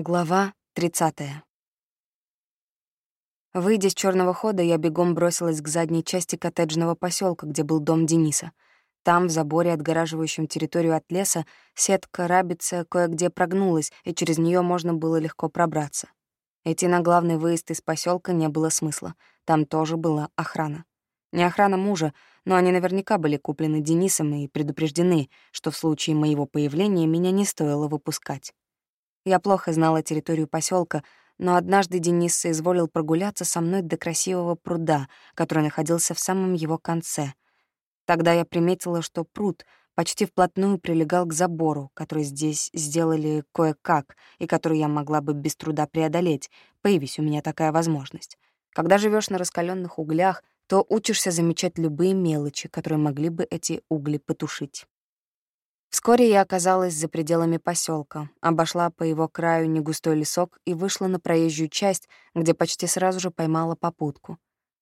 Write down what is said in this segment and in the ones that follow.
Глава 30. Выйдя с черного хода, я бегом бросилась к задней части коттеджного поселка, где был дом Дениса. Там, в заборе, отгораживающем территорию от леса, сетка рабица кое-где прогнулась, и через нее можно было легко пробраться. Идти на главный выезд из поселка не было смысла. Там тоже была охрана. Не охрана мужа, но они наверняка были куплены Денисом и предупреждены, что в случае моего появления меня не стоило выпускать. Я плохо знала территорию поселка, но однажды Денис соизволил прогуляться со мной до красивого пруда, который находился в самом его конце. Тогда я приметила, что пруд почти вплотную прилегал к забору, который здесь сделали кое-как и который я могла бы без труда преодолеть, появись у меня такая возможность. Когда живешь на раскаленных углях, то учишься замечать любые мелочи, которые могли бы эти угли потушить. Вскоре я оказалась за пределами поселка, обошла по его краю негустой лесок и вышла на проезжую часть, где почти сразу же поймала попутку.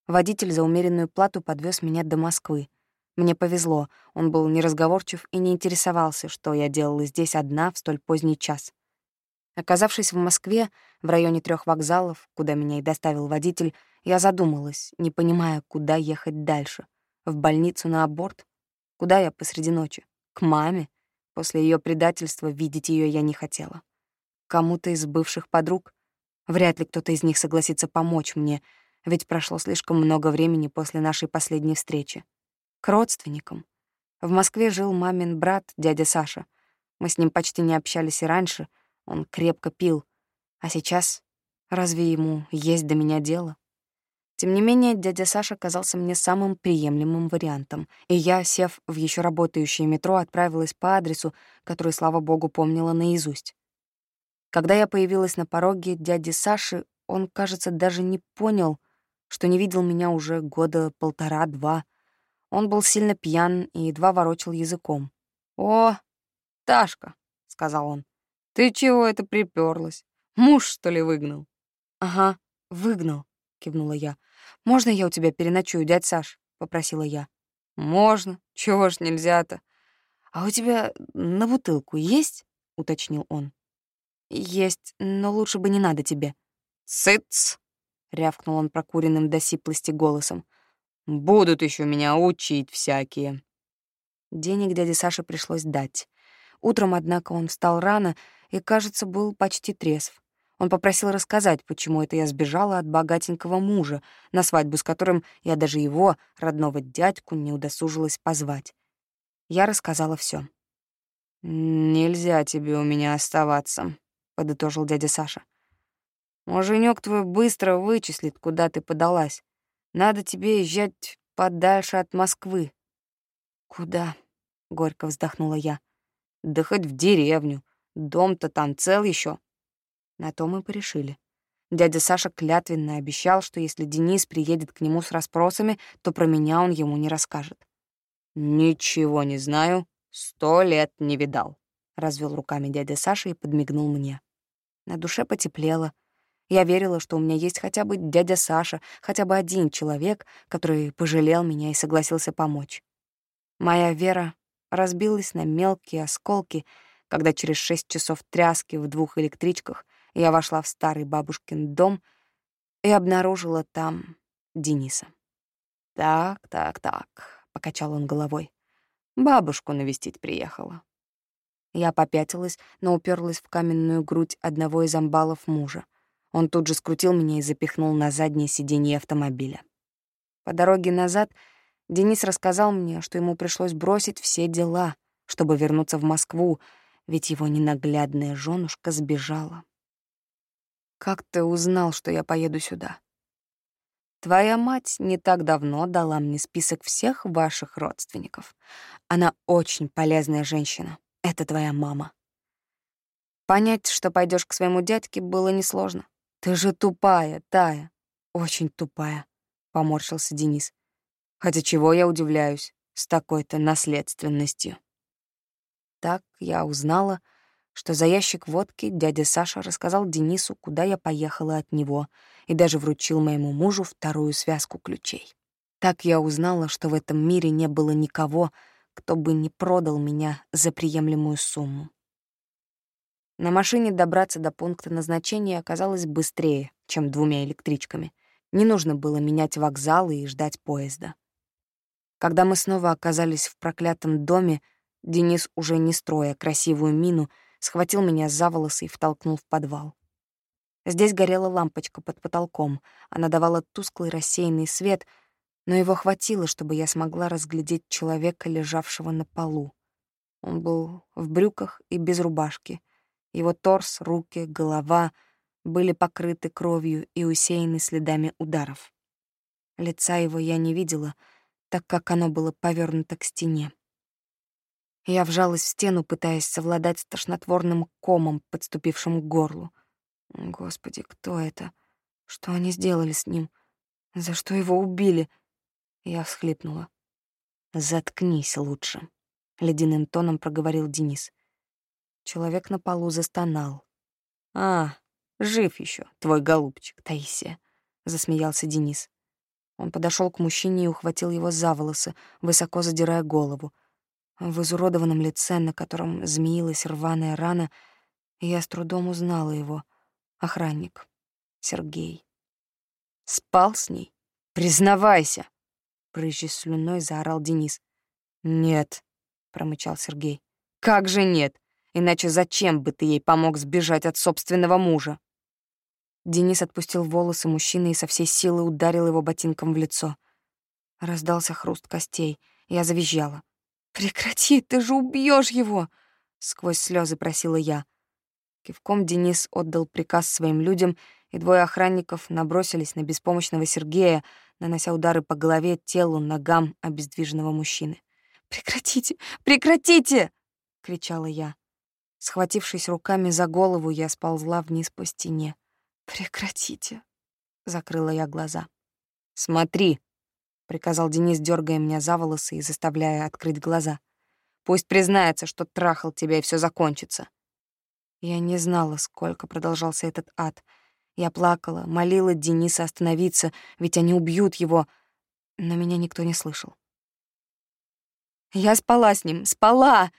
Водитель за умеренную плату подвез меня до Москвы. Мне повезло, он был неразговорчив и не интересовался, что я делала здесь одна в столь поздний час. Оказавшись в Москве, в районе трех вокзалов, куда меня и доставил водитель, я задумалась, не понимая, куда ехать дальше. В больницу на аборт? Куда я посреди ночи? К маме? После ее предательства видеть ее я не хотела. Кому-то из бывших подруг? Вряд ли кто-то из них согласится помочь мне, ведь прошло слишком много времени после нашей последней встречи. К родственникам. В Москве жил мамин брат, дядя Саша. Мы с ним почти не общались и раньше, он крепко пил. А сейчас разве ему есть до меня дело? Тем не менее, дядя Саша казался мне самым приемлемым вариантом, и я, сев в еще работающее метро, отправилась по адресу, который, слава богу, помнила наизусть. Когда я появилась на пороге дяди Саши, он, кажется, даже не понял, что не видел меня уже года полтора-два. Он был сильно пьян и едва ворочал языком. «О, Ташка», — сказал он, — «ты чего это приперлась? Муж, что ли, выгнал?» «Ага, выгнал», — кивнула я. «Можно я у тебя переночую, дядь Саш?» — попросила я. «Можно. Чего ж нельзя-то?» «А у тебя на бутылку есть?» — уточнил он. «Есть, но лучше бы не надо тебе». «Сыц!» — рявкнул он прокуренным до сиплости голосом. «Будут еще меня учить всякие». Денег дяде Саше пришлось дать. Утром, однако, он встал рано и, кажется, был почти трезв. Он попросил рассказать, почему это я сбежала от богатенького мужа, на свадьбу с которым я даже его, родного дядьку, не удосужилась позвать. Я рассказала все. «Нельзя тебе у меня оставаться», — подытожил дядя Саша. «Муженёк твой быстро вычислит, куда ты подалась. Надо тебе езжать подальше от Москвы». «Куда?» — горько вздохнула я. «Да хоть в деревню. Дом-то там цел еще. На то мы порешили. Дядя Саша клятвенно обещал, что если Денис приедет к нему с расспросами, то про меня он ему не расскажет. «Ничего не знаю, сто лет не видал», — развел руками дядя Саша и подмигнул мне. На душе потеплело. Я верила, что у меня есть хотя бы дядя Саша, хотя бы один человек, который пожалел меня и согласился помочь. Моя вера разбилась на мелкие осколки, когда через шесть часов тряски в двух электричках я вошла в старый бабушкин дом и обнаружила там Дениса. «Так, так, так», — покачал он головой. «Бабушку навестить приехала». Я попятилась, но уперлась в каменную грудь одного из амбалов мужа. Он тут же скрутил меня и запихнул на заднее сиденье автомобиля. По дороге назад Денис рассказал мне, что ему пришлось бросить все дела, чтобы вернуться в Москву, ведь его ненаглядная женушка сбежала. Как ты узнал, что я поеду сюда? Твоя мать не так давно дала мне список всех ваших родственников. Она очень полезная женщина. Это твоя мама. Понять, что пойдешь к своему дядьке, было несложно. Ты же тупая, Тая. Очень тупая, — поморщился Денис. Хотя чего я удивляюсь с такой-то наследственностью. Так я узнала, что за ящик водки дядя Саша рассказал Денису, куда я поехала от него, и даже вручил моему мужу вторую связку ключей. Так я узнала, что в этом мире не было никого, кто бы не продал меня за приемлемую сумму. На машине добраться до пункта назначения оказалось быстрее, чем двумя электричками. Не нужно было менять вокзалы и ждать поезда. Когда мы снова оказались в проклятом доме, Денис, уже не строя красивую мину, схватил меня за волосы и втолкнул в подвал. Здесь горела лампочка под потолком. Она давала тусклый рассеянный свет, но его хватило, чтобы я смогла разглядеть человека, лежавшего на полу. Он был в брюках и без рубашки. Его торс, руки, голова были покрыты кровью и усеяны следами ударов. Лица его я не видела, так как оно было повернуто к стене. Я вжалась в стену, пытаясь совладать с тошнотворным комом, подступившим к горлу. Господи, кто это? Что они сделали с ним? За что его убили? Я всхлипнула. «Заткнись лучше», — ледяным тоном проговорил Денис. Человек на полу застонал. «А, жив еще, твой голубчик, Таисия», — засмеялся Денис. Он подошел к мужчине и ухватил его за волосы, высоко задирая голову. В изуродованном лице, на котором змеилась рваная рана, я с трудом узнала его. Охранник. Сергей. «Спал с ней? Признавайся!» Прыжий слюной заорал Денис. «Нет», — промычал Сергей. «Как же нет? Иначе зачем бы ты ей помог сбежать от собственного мужа?» Денис отпустил волосы мужчины и со всей силы ударил его ботинком в лицо. Раздался хруст костей. Я завизжала. «Прекрати, ты же убьешь его!» — сквозь слезы просила я. Кивком Денис отдал приказ своим людям, и двое охранников набросились на беспомощного Сергея, нанося удары по голове, телу, ногам обездвиженного мужчины. «Прекратите! Прекратите!» — кричала я. Схватившись руками за голову, я сползла вниз по стене. «Прекратите!» — закрыла я глаза. «Смотри!» — приказал Денис, дергая меня за волосы и заставляя открыть глаза. «Пусть признается, что трахал тебя, и все закончится». Я не знала, сколько продолжался этот ад. Я плакала, молила Дениса остановиться, ведь они убьют его, но меня никто не слышал. «Я спала с ним, спала!»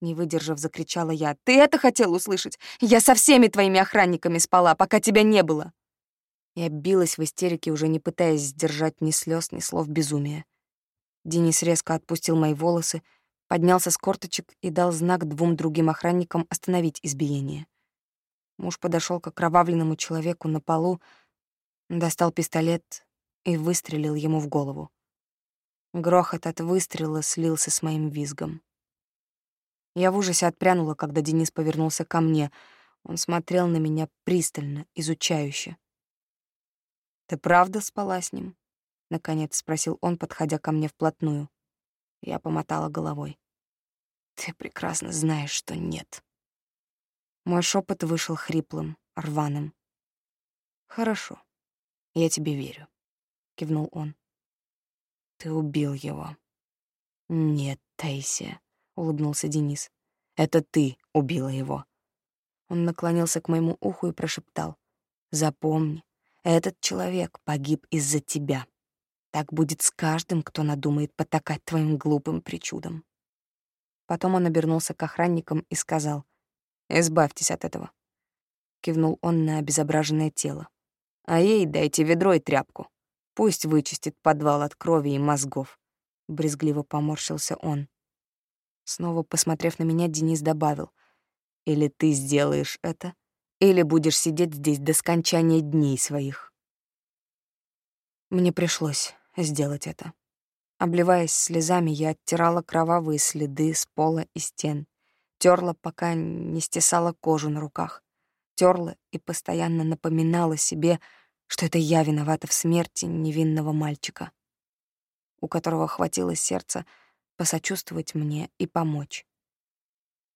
Не выдержав, закричала я. «Ты это хотел услышать? Я со всеми твоими охранниками спала, пока тебя не было!» Я билась в истерике, уже не пытаясь сдержать ни слез, ни слов безумия. Денис резко отпустил мои волосы, поднялся с корточек и дал знак двум другим охранникам остановить избиение. Муж подошел к окровавленному человеку на полу, достал пистолет и выстрелил ему в голову. Грохот от выстрела слился с моим визгом. Я в ужасе отпрянула, когда Денис повернулся ко мне. Он смотрел на меня пристально, изучающе. «Ты правда спала с ним?» — наконец спросил он, подходя ко мне вплотную. Я помотала головой. «Ты прекрасно знаешь, что нет». Мой шепот вышел хриплым, рваным. «Хорошо, я тебе верю», — кивнул он. «Ты убил его». «Нет, Таисия», — улыбнулся Денис. «Это ты убила его». Он наклонился к моему уху и прошептал. «Запомни, этот человек погиб из-за тебя. Так будет с каждым, кто надумает потакать твоим глупым причудам. Потом он обернулся к охранникам и сказал, «Избавьтесь от этого». Кивнул он на обезображенное тело. «А ей дайте ведро и тряпку. Пусть вычистит подвал от крови и мозгов». Брезгливо поморщился он. Снова посмотрев на меня, Денис добавил, «Или ты сделаешь это, или будешь сидеть здесь до скончания дней своих. Мне пришлось сделать это. Обливаясь слезами, я оттирала кровавые следы с пола и стен, терла, пока не стесала кожу на руках, терла и постоянно напоминала себе, что это я виновата в смерти невинного мальчика, у которого хватило сердца посочувствовать мне и помочь.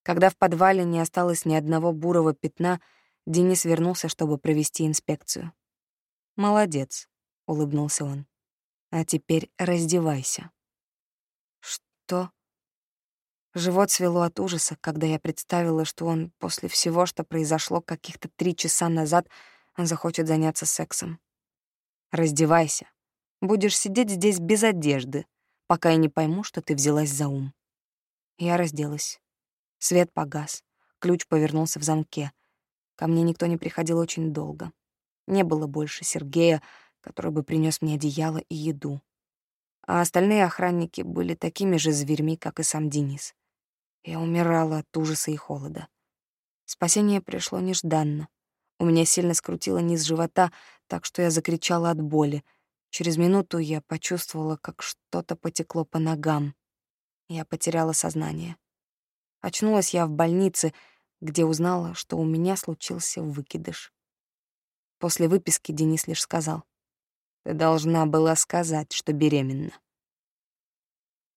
Когда в подвале не осталось ни одного бурого пятна — Денис вернулся, чтобы провести инспекцию. «Молодец», — улыбнулся он. «А теперь раздевайся». «Что?» Живот свело от ужаса, когда я представила, что он после всего, что произошло каких-то три часа назад, захочет заняться сексом. «Раздевайся. Будешь сидеть здесь без одежды, пока я не пойму, что ты взялась за ум». Я разделась. Свет погас. ключ повернулся в замке. Ко мне никто не приходил очень долго. Не было больше Сергея, который бы принес мне одеяло и еду. А остальные охранники были такими же зверьми, как и сам Денис. Я умирала от ужаса и холода. Спасение пришло нежданно. У меня сильно скрутило низ живота, так что я закричала от боли. Через минуту я почувствовала, как что-то потекло по ногам. Я потеряла сознание. Очнулась я в больнице, где узнала, что у меня случился выкидыш. После выписки Денис лишь сказал, «Ты должна была сказать, что беременна».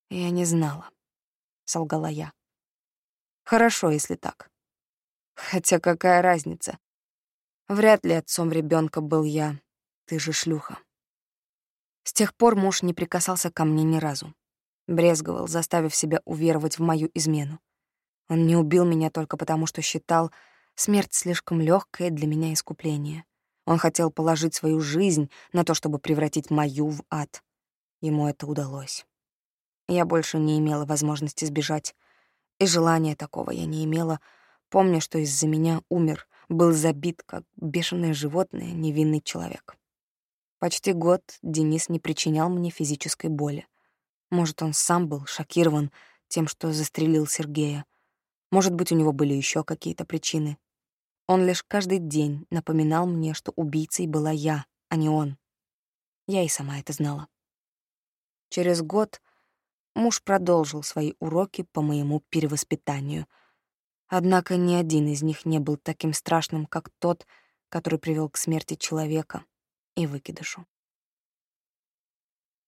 «Я не знала», — солгала я. «Хорошо, если так. Хотя какая разница? Вряд ли отцом ребенка был я. Ты же шлюха. С тех пор муж не прикасался ко мне ни разу. Брезговал, заставив себя уверовать в мою измену. Он не убил меня только потому, что считал смерть слишком легкое для меня искупление. Он хотел положить свою жизнь на то, чтобы превратить мою в ад. Ему это удалось. Я больше не имела возможности сбежать. И желания такого я не имела, помня, что из-за меня умер был забит, как бешеное животное, невинный человек. Почти год Денис не причинял мне физической боли. Может, он сам был шокирован тем, что застрелил Сергея. Может быть, у него были еще какие-то причины. Он лишь каждый день напоминал мне, что убийцей была я, а не он. Я и сама это знала. Через год муж продолжил свои уроки по моему перевоспитанию — Однако ни один из них не был таким страшным, как тот, который привел к смерти человека и выкидышу.